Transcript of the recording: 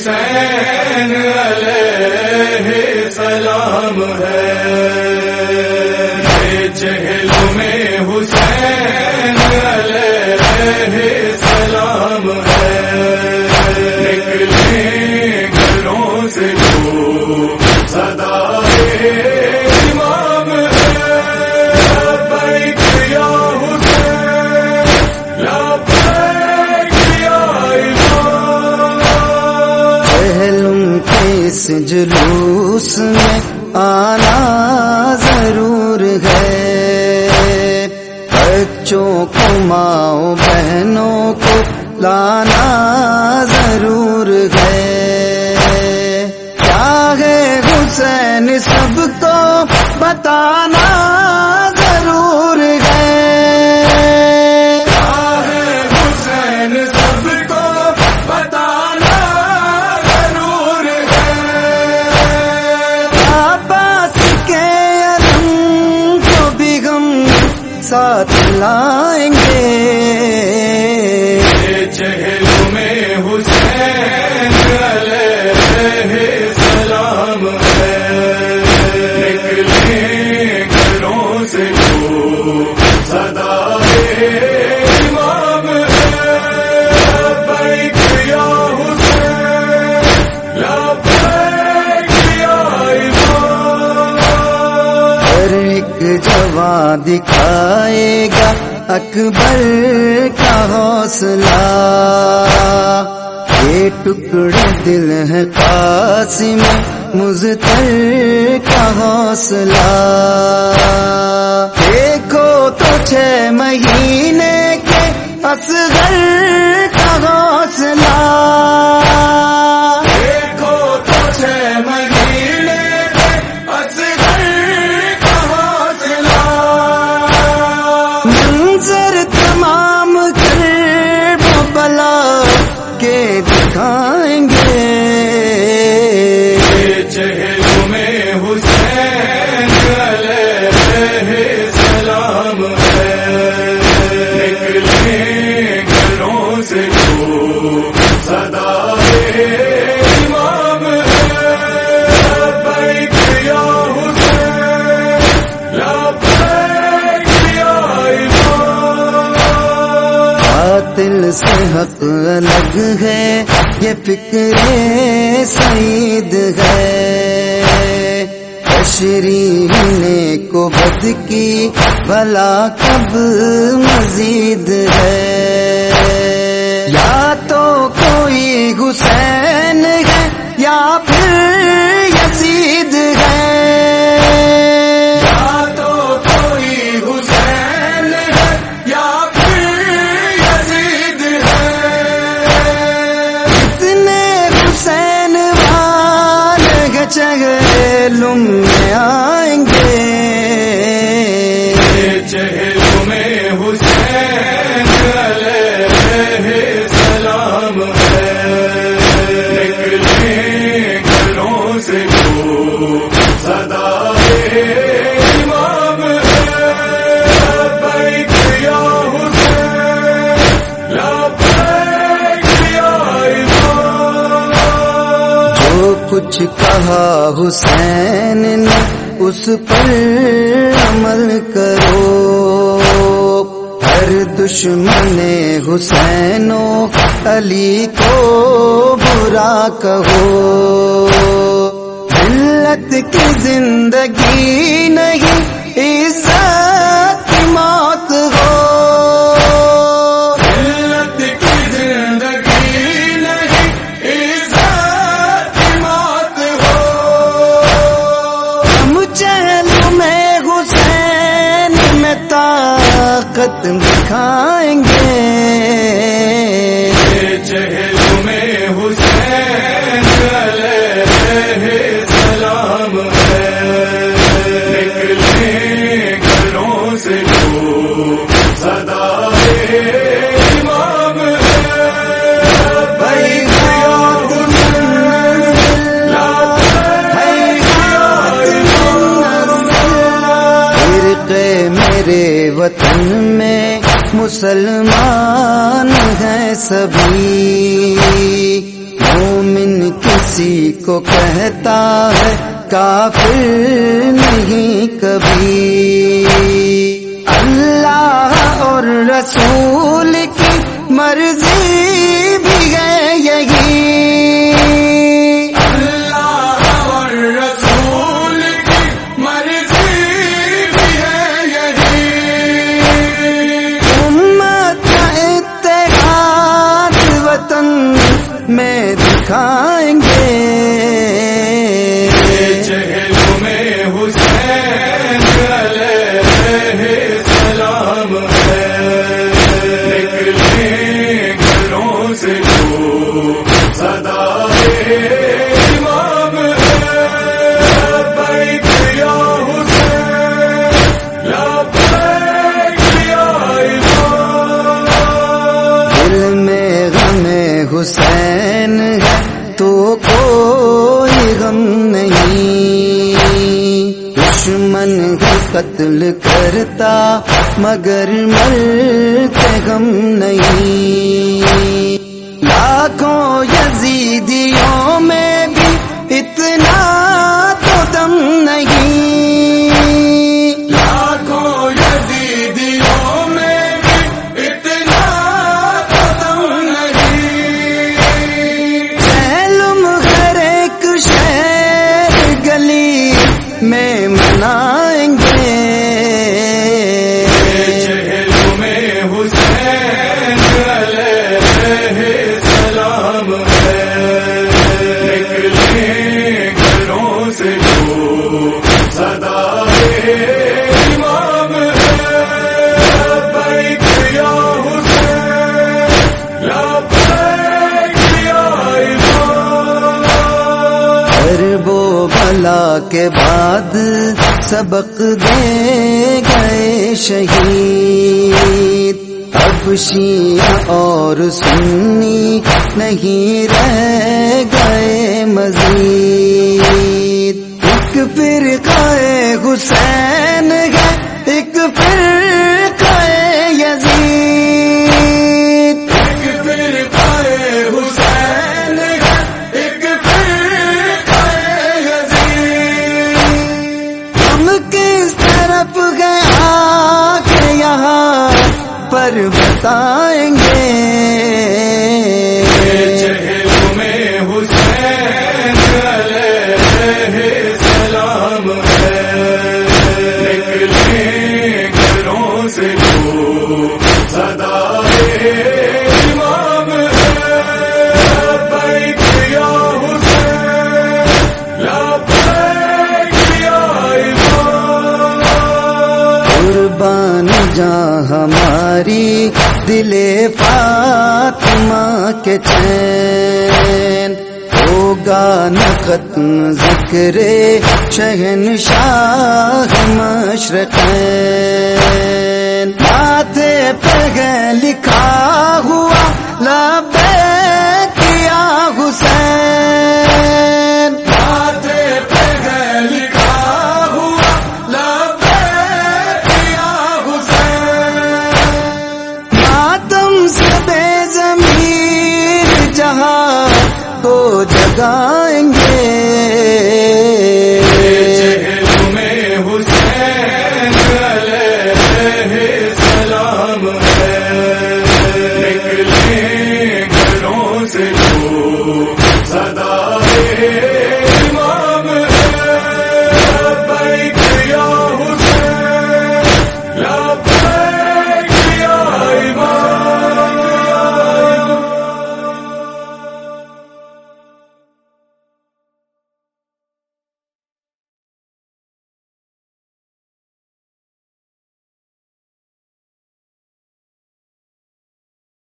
حسین علیہ سلام ہے۔ اس جلوس میں آنا ضرور ہے۔ بچوں کو، ماؤں بہنوں کو لانا ضرور ہے۔ کیا ہے حسین، سب کو بتانا ساتھ لائیں گے۔ چہل میں حسین علیہ سلام ہے۔ نکلے گھروں سے جو دکھائے گا اکبر کا حوصلہ۔ یہ ٹکڑے دل ہے قاسم مزتر کا حوصلہ۔ دیکھو تو چھ مہینے کے اصغر کا حوصلہ۔ باطل سے حق الگ ہے، یہ فکر سعید ہے۔ تشریح کو بد کی بھلا کب مزید ہے۔ کچھ کہا حسین نے اس پر عمل کرو۔ ہر دشمن حسین و علی کو برا کہو۔ ملت کی زندگی نہیں اس وطن میں مسلمان ہیں سبھی۔ مومن کسی کو کہتا ہے کافر نہیں کبھی۔ دشمن کو قتل کرتا، مگر مرتے غم نہیں۔ لاکھوں یزیدیوں میں بھی اتنا تو دم نہیں۔ حملہ کے بعد سبق دے گئے شہید۔ اب اور سنی نہیں رہ گئے مزید۔ ہم کس طرف گیا کہ یہاں پر بتائیں گے۔ میں حسین سلام ہے۔ نکلے گھروں سے دلے فاطمہ کے چین۔ ہوگا نہ ذکر شہن شاہ مشرق۔ ماتھے پہ لکھا ہوا، لبیک کیا حسین۔